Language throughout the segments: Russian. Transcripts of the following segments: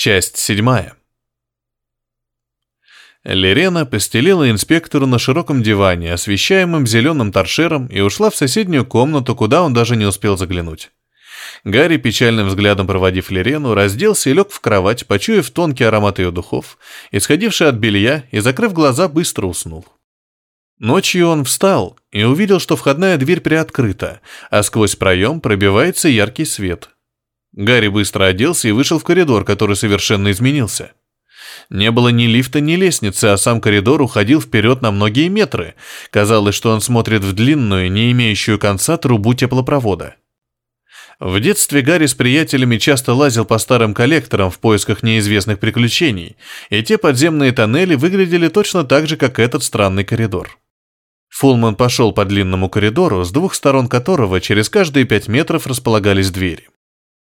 Часть седьмая. Лерена постелила инспектору на широком диване, освещаемом зеленым торшером, и ушла в соседнюю комнату, куда он даже не успел заглянуть. Гарри, печальным взглядом проводив Лерену, разделся и лег в кровать, почуяв тонкий аромат ее духов, исходивший от белья, и, закрыв глаза, быстро уснул. Ночью он встал и увидел, что входная дверь приоткрыта, а сквозь проем пробивается яркий свет. Гарри быстро оделся и вышел в коридор, который совершенно изменился. Не было ни лифта, ни лестницы, а сам коридор уходил вперед на многие метры. Казалось, что он смотрит в длинную, не имеющую конца трубу теплопровода. В детстве Гарри с приятелями часто лазил по старым коллекторам в поисках неизвестных приключений, и те подземные тоннели выглядели точно так же, как этот странный коридор. Фулман пошел по длинному коридору, с двух сторон которого через каждые пять метров располагались двери.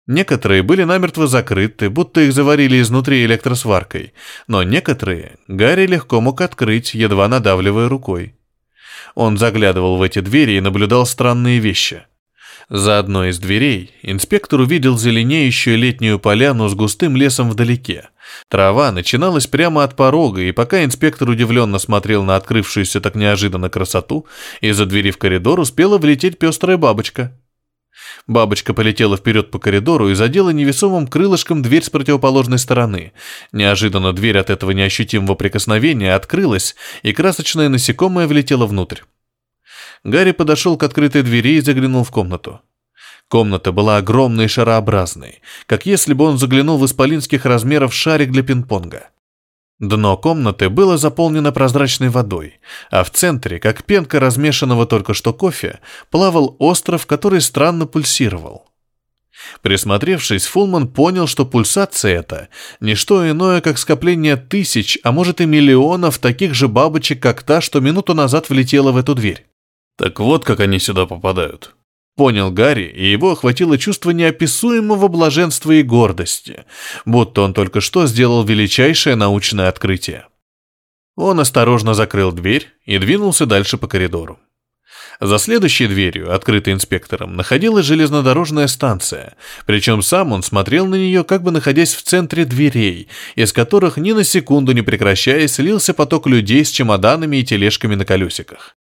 Некоторые были намертво закрыты, будто их заварили изнутри электросваркой, но некоторые Гарри легко мог открыть, едва надавливая рукой. Он заглядывал в эти двери и наблюдал странные вещи. За одной из дверей инспектор увидел зеленеющую летнюю поляну с густым лесом вдалеке. Трава начиналась прямо от порога, и пока инспектор удивленно смотрел на открывшуюся так неожиданно красоту, из-за двери в коридор успела влететь пестрая бабочка. Бабочка полетела вперед по коридору и задела невесомым крылышком дверь с противоположной стороны. Неожиданно дверь от этого неощутимого прикосновения открылась, и красочное насекомое влетело внутрь. Гарри подошел к открытой двери и заглянул в комнату. Комната была огромной и шарообразной, как если бы он заглянул в исполинских размеров шарик для пинг-понга. Дно комнаты было заполнено прозрачной водой, а в центре, как пенка размешанного только что кофе, плавал остров, который странно пульсировал. Присмотревшись, Фулман понял, что пульсация это не что иное, как скопление тысяч, а может и миллионов таких же бабочек, как та, что минуту назад влетела в эту дверь. Так вот, как они сюда попадают. Понял Гарри, и его охватило чувство неописуемого блаженства и гордости, будто он только что сделал величайшее научное открытие. Он осторожно закрыл дверь и двинулся дальше по коридору. За следующей дверью, открытой инспектором, находилась железнодорожная станция, причем сам он смотрел на нее, как бы находясь в центре дверей, из которых ни на секунду не прекращаясь лился поток людей с чемоданами и тележками на колесиках.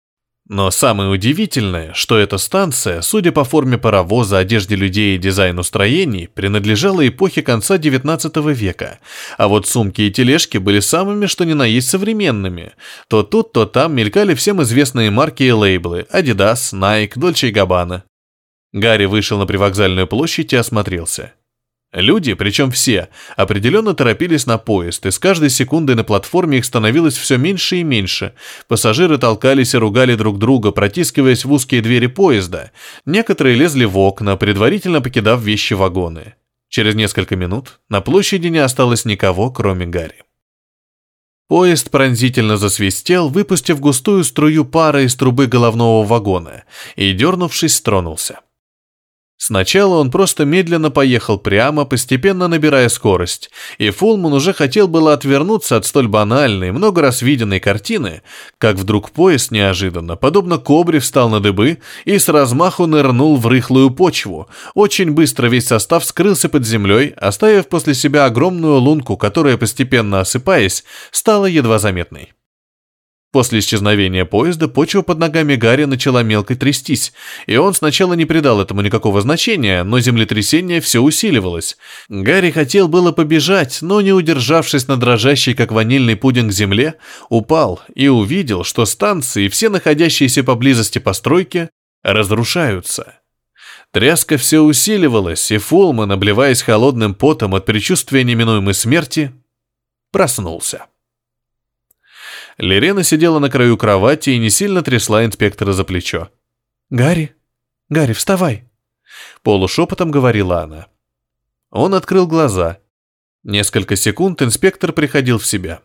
Но самое удивительное, что эта станция, судя по форме паровоза, одежде людей и дизайну строений, принадлежала эпохе конца XIX века, а вот сумки и тележки были самыми что ни на есть современными. То тут, то там мелькали всем известные марки и лейблы Adidas, Nike, Dolce Gabbana. Гарри вышел на привокзальную площадь и осмотрелся. Люди, причем все, определенно торопились на поезд, и с каждой секундой на платформе их становилось все меньше и меньше. Пассажиры толкались и ругали друг друга, протискиваясь в узкие двери поезда. Некоторые лезли в окна, предварительно покидав вещи вагоны. Через несколько минут на площади не осталось никого, кроме Гарри. Поезд пронзительно засвистел, выпустив густую струю пара из трубы головного вагона, и, дернувшись, тронулся. Сначала он просто медленно поехал прямо, постепенно набирая скорость, и Фулман уже хотел было отвернуться от столь банальной, много раз виденной картины, как вдруг поезд неожиданно, подобно кобре, встал на дыбы и с размаху нырнул в рыхлую почву. Очень быстро весь состав скрылся под землей, оставив после себя огромную лунку, которая, постепенно осыпаясь, стала едва заметной. После исчезновения поезда почва под ногами Гарри начала мелко трястись, и он сначала не придал этому никакого значения, но землетрясение все усиливалось. Гарри хотел было побежать, но не удержавшись на дрожащей, как ванильный пудинг земле, упал и увидел, что станции все находящиеся поблизости постройки разрушаются. Тряска все усиливалась, и Фулман, обливаясь холодным потом от предчувствия неминуемой смерти, проснулся. Лерена сидела на краю кровати и не сильно трясла инспектора за плечо. «Гарри, Гарри, вставай!» Полушепотом говорила она. Он открыл глаза. Несколько секунд инспектор приходил в себя.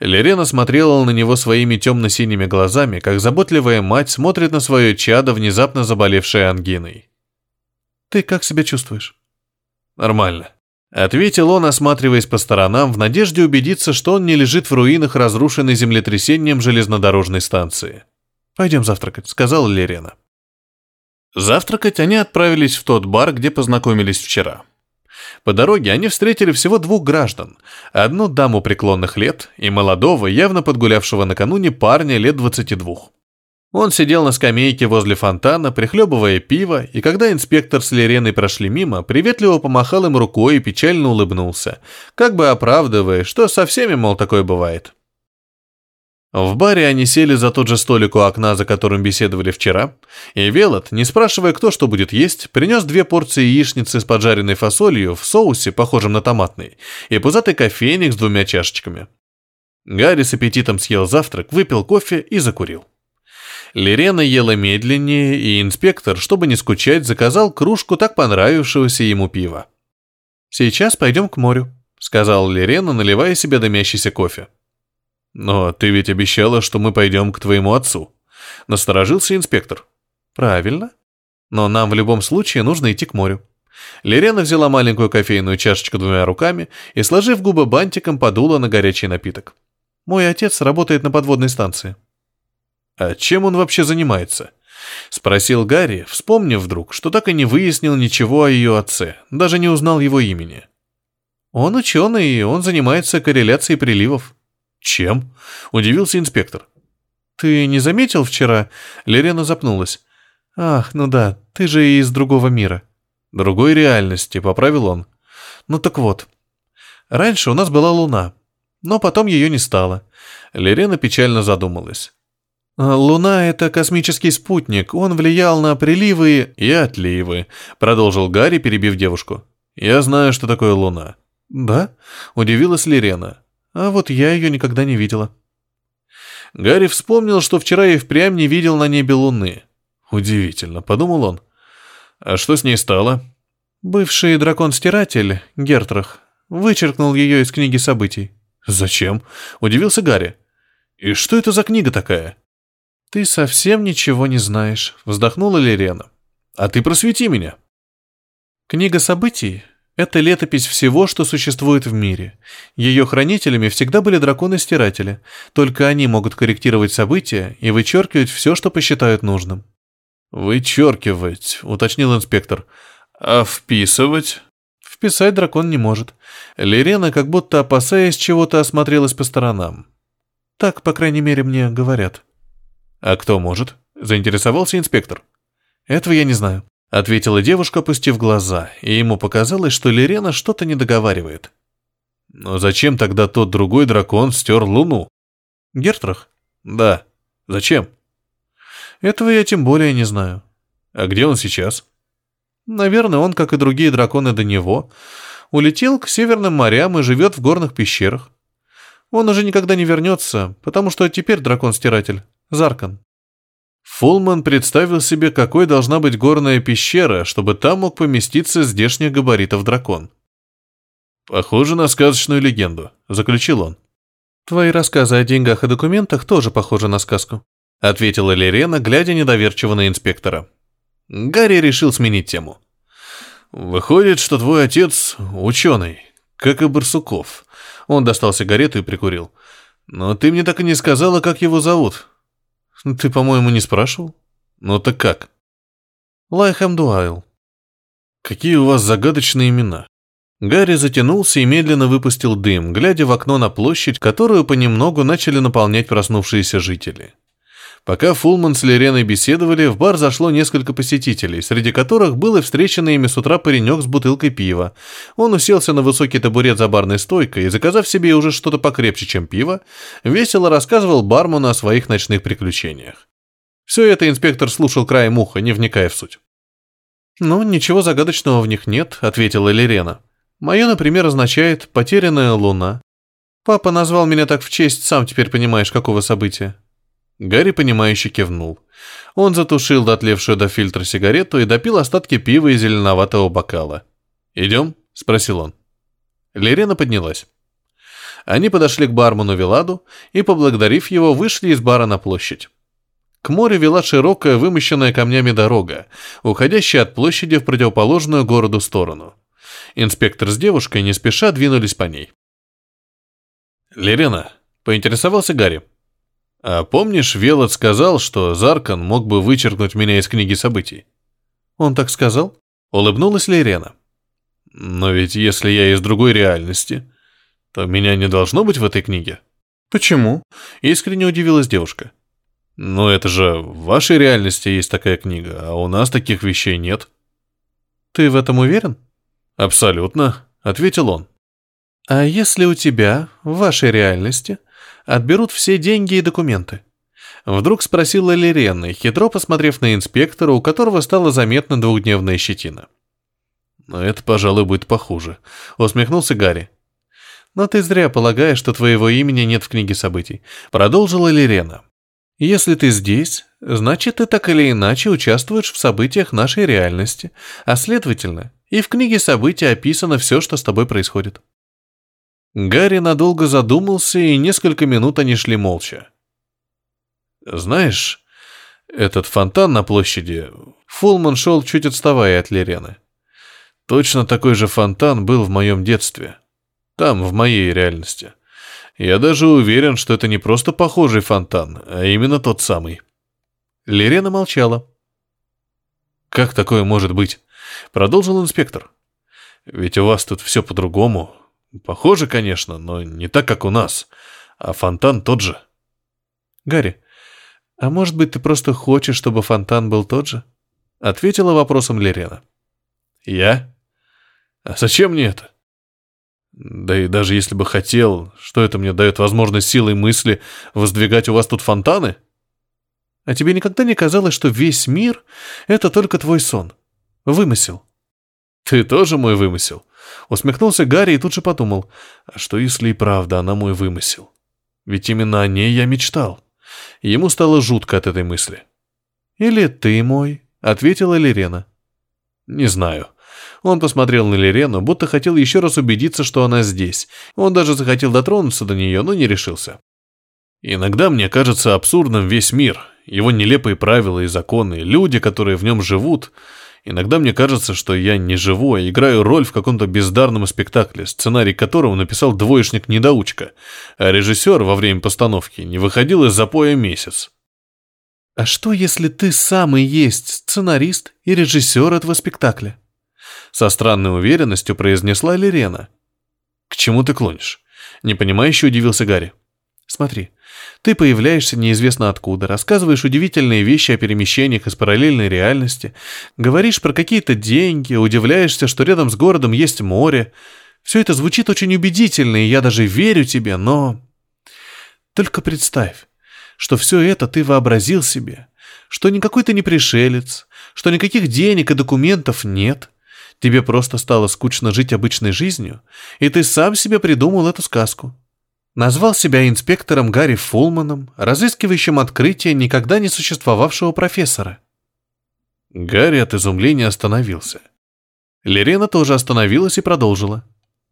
Лерена смотрела на него своими темно-синими глазами, как заботливая мать смотрит на свое чадо, внезапно заболевшее ангиной. «Ты как себя чувствуешь?» «Нормально», Ответил он, осматриваясь по сторонам, в надежде убедиться, что он не лежит в руинах, разрушенной землетрясением железнодорожной станции. «Пойдем завтракать», — сказала Лерена. Завтракать они отправились в тот бар, где познакомились вчера. По дороге они встретили всего двух граждан. Одну даму преклонных лет и молодого, явно подгулявшего накануне парня лет 22. Он сидел на скамейке возле фонтана, прихлебывая пиво, и когда инспектор с Лиреной прошли мимо, приветливо помахал им рукой и печально улыбнулся, как бы оправдывая, что со всеми, мол, такое бывает. В баре они сели за тот же столик у окна, за которым беседовали вчера, и Велот, не спрашивая, кто что будет есть, принес две порции яичницы с поджаренной фасолью в соусе, похожем на томатный, и пузатый кофейник с двумя чашечками. Гарри с аппетитом съел завтрак, выпил кофе и закурил. Лерена ела медленнее, и инспектор, чтобы не скучать, заказал кружку так понравившегося ему пива. «Сейчас пойдем к морю», — сказал Лерена, наливая себе дымящийся кофе. «Но ты ведь обещала, что мы пойдем к твоему отцу», — насторожился инспектор. «Правильно. Но нам в любом случае нужно идти к морю». Лерена взяла маленькую кофейную чашечку двумя руками и, сложив губы бантиком, подула на горячий напиток. «Мой отец работает на подводной станции». «А чем он вообще занимается?» — спросил Гарри, вспомнив вдруг, что так и не выяснил ничего о ее отце, даже не узнал его имени. «Он ученый, и он занимается корреляцией приливов». «Чем?» — удивился инспектор. «Ты не заметил вчера?» Лерена запнулась. «Ах, ну да, ты же из другого мира». «Другой реальности», — поправил он. «Ну так вот. Раньше у нас была Луна, но потом ее не стало». Лерена печально задумалась. А, «Луна — это космический спутник, он влиял на приливы и отливы», — продолжил Гарри, перебив девушку. «Я знаю, что такое Луна». «Да?» — удивилась Лерена. «А вот я ее никогда не видела». Гарри вспомнил, что вчера и впрямь не видел на небе Луны. «Удивительно», — подумал он. «А что с ней стало?» «Бывший дракон-стиратель, Гертрах, вычеркнул ее из книги событий». «Зачем?» — удивился Гарри. «И что это за книга такая?» «Ты совсем ничего не знаешь», — вздохнула Лерена. «А ты просвети меня». Книга событий — это летопись всего, что существует в мире. Ее хранителями всегда были драконы-стиратели, только они могут корректировать события и вычеркивать все, что посчитают нужным. «Вычеркивать», — уточнил инспектор. «А вписывать?» Вписать дракон не может. Лерена, как будто опасаясь чего-то, осмотрелась по сторонам. Так, по крайней мере, мне говорят. «А кто может?» – заинтересовался инспектор. «Этого я не знаю», – ответила девушка, опустив глаза, и ему показалось, что Лерена что-то не договаривает. «Но зачем тогда тот другой дракон стер Луну?» «Гертрах?» «Да. Зачем?» «Этого я тем более не знаю». «А где он сейчас?» «Наверное, он, как и другие драконы до него, улетел к северным морям и живет в горных пещерах. Он уже никогда не вернется, потому что теперь дракон-стиратель. Заркан. Фулман представил себе, какой должна быть горная пещера, чтобы там мог поместиться здешних габаритов дракон. «Похоже на сказочную легенду», — заключил он. «Твои рассказы о деньгах и документах тоже похожи на сказку», — ответила Лерена, глядя недоверчиво на инспектора. Гарри решил сменить тему. «Выходит, что твой отец ученый, как и Барсуков». Он достал сигарету и прикурил. «Но ты мне так и не сказала, как его зовут». Ты, по-моему, не спрашивал? Ну так как? Лайхам Дуайл. Какие у вас загадочные имена. Гарри затянулся и медленно выпустил дым, глядя в окно на площадь, которую понемногу начали наполнять проснувшиеся жители. Пока Фулман с Лереной беседовали, в бар зашло несколько посетителей, среди которых был и встреченный ими с утра паренек с бутылкой пива. Он уселся на высокий табурет за барной стойкой и, заказав себе уже что-то покрепче, чем пиво, весело рассказывал бармену о своих ночных приключениях. Все это инспектор слушал краем уха, не вникая в суть. «Ну, ничего загадочного в них нет», — ответила Лерена. «Мое, например, означает «потерянная луна». Папа назвал меня так в честь, сам теперь понимаешь, какого события. Гарри, понимающе кивнул. Он затушил дотлевшую до фильтра сигарету и допил остатки пива из зеленоватого бокала. «Идем?» – спросил он. Лерена поднялась. Они подошли к бармену Виладу и, поблагодарив его, вышли из бара на площадь. К морю вела широкая, вымощенная камнями дорога, уходящая от площади в противоположную городу сторону. Инспектор с девушкой не спеша двинулись по ней. «Лерена», — поинтересовался Гарри, — а помнишь, Велот сказал, что Заркан мог бы вычеркнуть меня из книги событий? Он так сказал? Улыбнулась Лерена. Но ведь если я из другой реальности, то меня не должно быть в этой книге. Почему? Искренне удивилась девушка. Ну это же в вашей реальности есть такая книга, а у нас таких вещей нет. Ты в этом уверен? Абсолютно, ответил он. А если у тебя, в вашей реальности, отберут все деньги и документы? Вдруг спросила Лирена, хитро посмотрев на инспектора, у которого стала заметна двухдневная щетина. «Но это, пожалуй, будет похуже», — усмехнулся Гарри. «Но ты зря полагаешь, что твоего имени нет в книге событий», — продолжила Лирена. «Если ты здесь, значит, ты так или иначе участвуешь в событиях нашей реальности, а следовательно, и в книге событий описано все, что с тобой происходит». Гарри надолго задумался, и несколько минут они шли молча. Знаешь, этот фонтан на площади... Фулман шел чуть отставая от Лирены. Точно такой же фонтан был в моем детстве. Там, в моей реальности. Я даже уверен, что это не просто похожий фонтан, а именно тот самый. Лирена молчала. «Как такое может быть?» Продолжил инспектор. «Ведь у вас тут все по-другому. Похоже, конечно, но не так, как у нас. А фонтан тот же». «Гарри, «А может быть, ты просто хочешь, чтобы фонтан был тот же?» — ответила вопросом Лерена. «Я? А зачем мне это?» «Да и даже если бы хотел, что это мне дает возможность силой мысли воздвигать у вас тут фонтаны?» «А тебе никогда не казалось, что весь мир — это только твой сон? Вымысел?» «Ты тоже мой вымысел?» Усмехнулся Гарри и тут же подумал, а что если и правда она мой вымысел? Ведь именно о ней я мечтал. Ему стало жутко от этой мысли. «Или ты мой?» — ответила Лирена. «Не знаю». Он посмотрел на Лирену, будто хотел еще раз убедиться, что она здесь. Он даже захотел дотронуться до нее, но не решился. «Иногда мне кажется абсурдным весь мир, его нелепые правила и законы, люди, которые в нем живут. Иногда мне кажется, что я не живу, а играю роль в каком-то бездарном спектакле, сценарий которого написал двоечник-недоучка, а режиссер во время постановки не выходил из запоя месяц. «А что, если ты сам и есть сценарист и режиссер этого спектакля?» Со странной уверенностью произнесла Лирена. «К чему ты клонишь?» Непонимающе удивился Гарри. «Смотри, ты появляешься неизвестно откуда, рассказываешь удивительные вещи о перемещениях из параллельной реальности, говоришь про какие-то деньги, удивляешься, что рядом с городом есть море. Все это звучит очень убедительно, и я даже верю тебе, но... Только представь, что все это ты вообразил себе, что никакой ты не пришелец, что никаких денег и документов нет. Тебе просто стало скучно жить обычной жизнью, и ты сам себе придумал эту сказку. Назвал себя инспектором Гарри Фулманом, разыскивающим открытие никогда не существовавшего профессора. Гарри от изумления остановился. Лерена тоже остановилась и продолжила.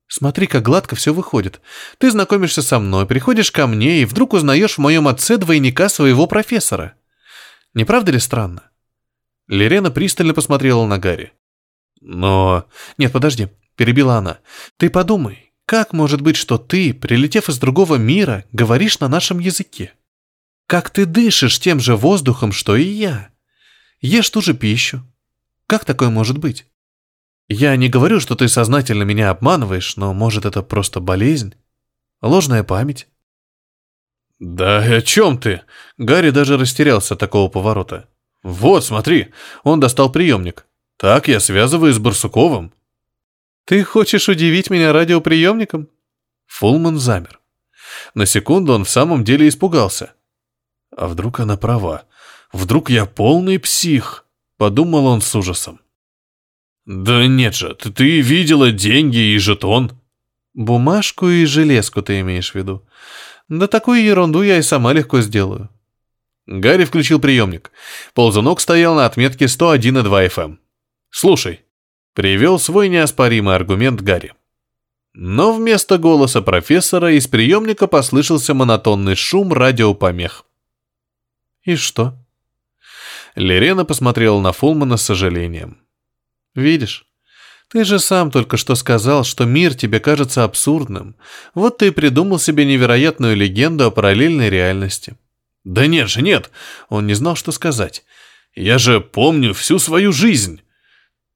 «Смотри, как гладко все выходит. Ты знакомишься со мной, приходишь ко мне и вдруг узнаешь в моем отце двойника своего профессора. Не правда ли странно?» Лерена пристально посмотрела на Гарри. «Но...» «Нет, подожди», — перебила она. «Ты подумай, как может быть, что ты, прилетев из другого мира, говоришь на нашем языке? Как ты дышишь тем же воздухом, что и я? Ешь ту же пищу. Как такое может быть? Я не говорю, что ты сознательно меня обманываешь, но, может, это просто болезнь? Ложная память? «Да о чем ты?» Гарри даже растерялся от такого поворота. «Вот, смотри, он достал приемник. Так я связываю с Барсуковым. «Ты хочешь удивить меня радиоприемником?» Фулман замер. На секунду он в самом деле испугался. А вдруг она права? Вдруг я полный псих? Подумал он с ужасом. Да нет же, ты, видела деньги и жетон. Бумажку и железку ты имеешь в виду. Да такую ерунду я и сама легко сделаю. Гарри включил приемник. Ползунок стоял на отметке 101,2 FM. Слушай. Привел свой неоспоримый аргумент Гарри. Но вместо голоса профессора из приемника послышался монотонный шум радиопомех. «И что?» Лерена посмотрела на Фулмана с сожалением. «Видишь, ты же сам только что сказал, что мир тебе кажется абсурдным. Вот ты и придумал себе невероятную легенду о параллельной реальности». «Да нет же, нет!» Он не знал, что сказать. «Я же помню всю свою жизнь!»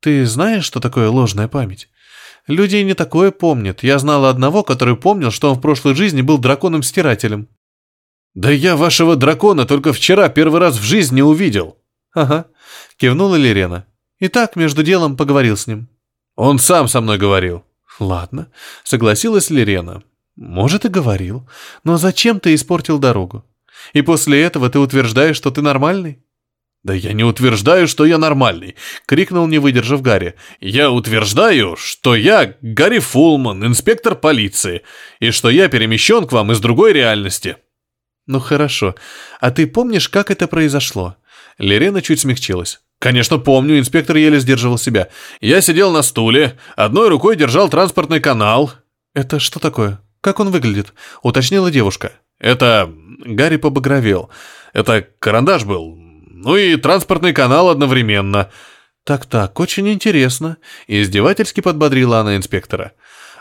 Ты знаешь, что такое ложная память? Люди не такое помнят. Я знала одного, который помнил, что он в прошлой жизни был драконом-стирателем. Да я вашего дракона только вчера первый раз в жизни увидел. Ага, кивнула Лерена. И так между делом поговорил с ним. Он сам со мной говорил. Ладно, согласилась Лерена. Может, и говорил. Но зачем ты испортил дорогу? И после этого ты утверждаешь, что ты нормальный? «Да я не утверждаю, что я нормальный!» — крикнул, не выдержав Гарри. «Я утверждаю, что я Гарри Фулман, инспектор полиции, и что я перемещен к вам из другой реальности». «Ну хорошо. А ты помнишь, как это произошло?» Лерена чуть смягчилась. «Конечно помню, инспектор еле сдерживал себя. Я сидел на стуле, одной рукой держал транспортный канал». «Это что такое? Как он выглядит?» — уточнила девушка. «Это...» — Гарри побагровел. «Это карандаш был, ну и транспортный канал одновременно. Так-так, очень интересно. Издевательски подбодрила она инспектора.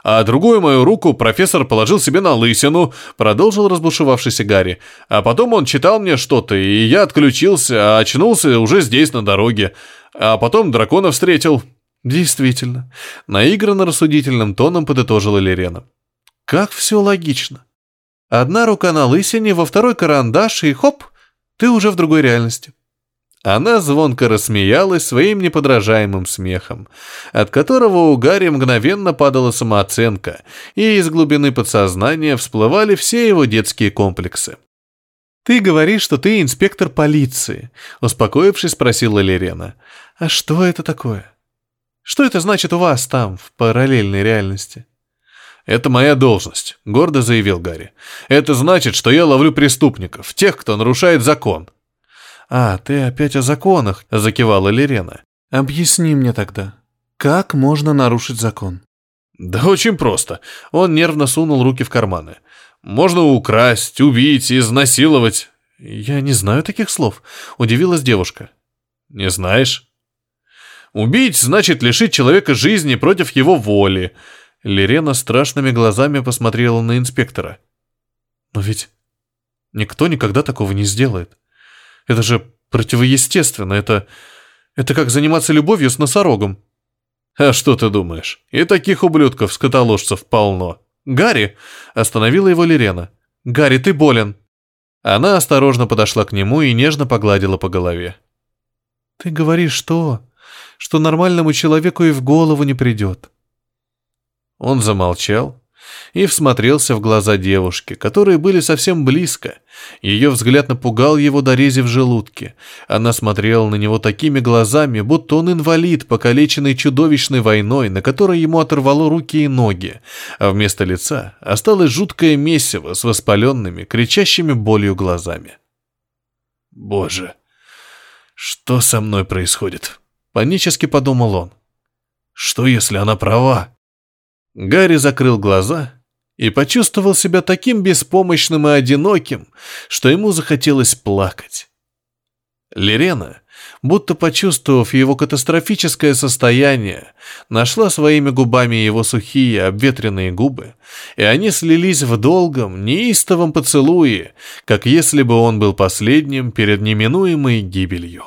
А другую мою руку профессор положил себе на лысину, продолжил разбушевавшийся Гарри. А потом он читал мне что-то, и я отключился, а очнулся уже здесь, на дороге. А потом дракона встретил. Действительно. Наигранно рассудительным тоном подытожила Лерена. Как все логично. Одна рука на лысине, во второй карандаш, и хоп, ты уже в другой реальности. Она звонко рассмеялась своим неподражаемым смехом, от которого у Гарри мгновенно падала самооценка, и из глубины подсознания всплывали все его детские комплексы. «Ты говоришь, что ты инспектор полиции», — успокоившись, спросила Лерена. «А что это такое? Что это значит у вас там, в параллельной реальности?» «Это моя должность», — гордо заявил Гарри. «Это значит, что я ловлю преступников, тех, кто нарушает закон». «А, ты опять о законах», — закивала Лерена. «Объясни мне тогда, как можно нарушить закон?» «Да очень просто». Он нервно сунул руки в карманы. «Можно украсть, убить, изнасиловать». «Я не знаю таких слов», — удивилась девушка. «Не знаешь?» «Убить значит лишить человека жизни против его воли». Лерена страшными глазами посмотрела на инспектора. «Но ведь никто никогда такого не сделает. Это же противоестественно, это... Это как заниматься любовью с носорогом. А что ты думаешь? И таких ублюдков, скотоложцев полно. Гарри! Остановила его Лерена. Гарри, ты болен. Она осторожно подошла к нему и нежно погладила по голове. Ты говоришь что? Что нормальному человеку и в голову не придет. Он замолчал, и всмотрелся в глаза девушки, которые были совсем близко. Ее взгляд напугал его до рези в желудке. Она смотрела на него такими глазами, будто он инвалид, покалеченный чудовищной войной, на которой ему оторвало руки и ноги, а вместо лица осталось жуткое месиво с воспаленными, кричащими болью глазами. «Боже, что со мной происходит?» — панически подумал он. «Что, если она права?» Гарри закрыл глаза и почувствовал себя таким беспомощным и одиноким, что ему захотелось плакать. Лерена, будто почувствовав его катастрофическое состояние, нашла своими губами его сухие, обветренные губы, и они слились в долгом, неистовом поцелуе, как если бы он был последним перед неминуемой гибелью.